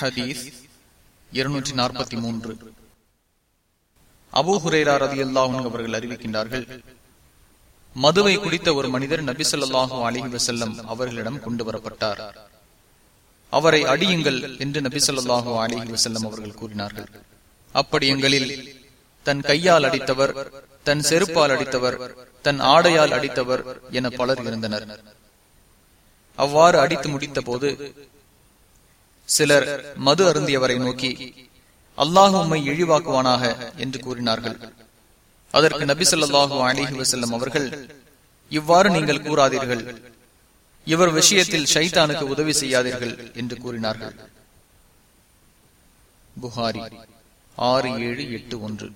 ஹதீஸ் இருநூற்றி நாற்பத்தி மூன்று. அபூ ஹுரேரா ரதி அவர்கள் அறிவிக்கின்றார்கள் மதுவை குடித்த ஒரு மனிதர் நபி சொல்லாஹு அலைஹி வசல்லம் அவர்களிடம் கொண்டு வரப்பட்டார். அவரை அடியுங்கள் என்று நபி சொல்லாஹு அலைஹி வசல்லம் அவர்கள் கூறினார்கள். அப்படி எங்களில் தன் கையால் அடித்தவர் தன் செருப்பால் அடித்தவர் தன் ஆடையால் அடித்தவர் என பலர் இருந்தனர். அவ்வாறு அடித்து முடித்த போது சிலர் மது அருந்தியவரை நோக்கி அல்லாஹ் உம்மை இழிவாக்குவானாக என்று கூறினார்கள். அதற்கு நபி சொல்லாஹு அலிஹி வசல்லம் அவர்கள் இவ்வாறு நீங்கள் கூறாதீர்கள். இவர் விஷயத்தில் ஷைத்தானுக்கு உதவி செய்யாதீர்கள் என்று கூறினார்கள். புகாரி ஆறு ஏழு எட்டு ஒன்று.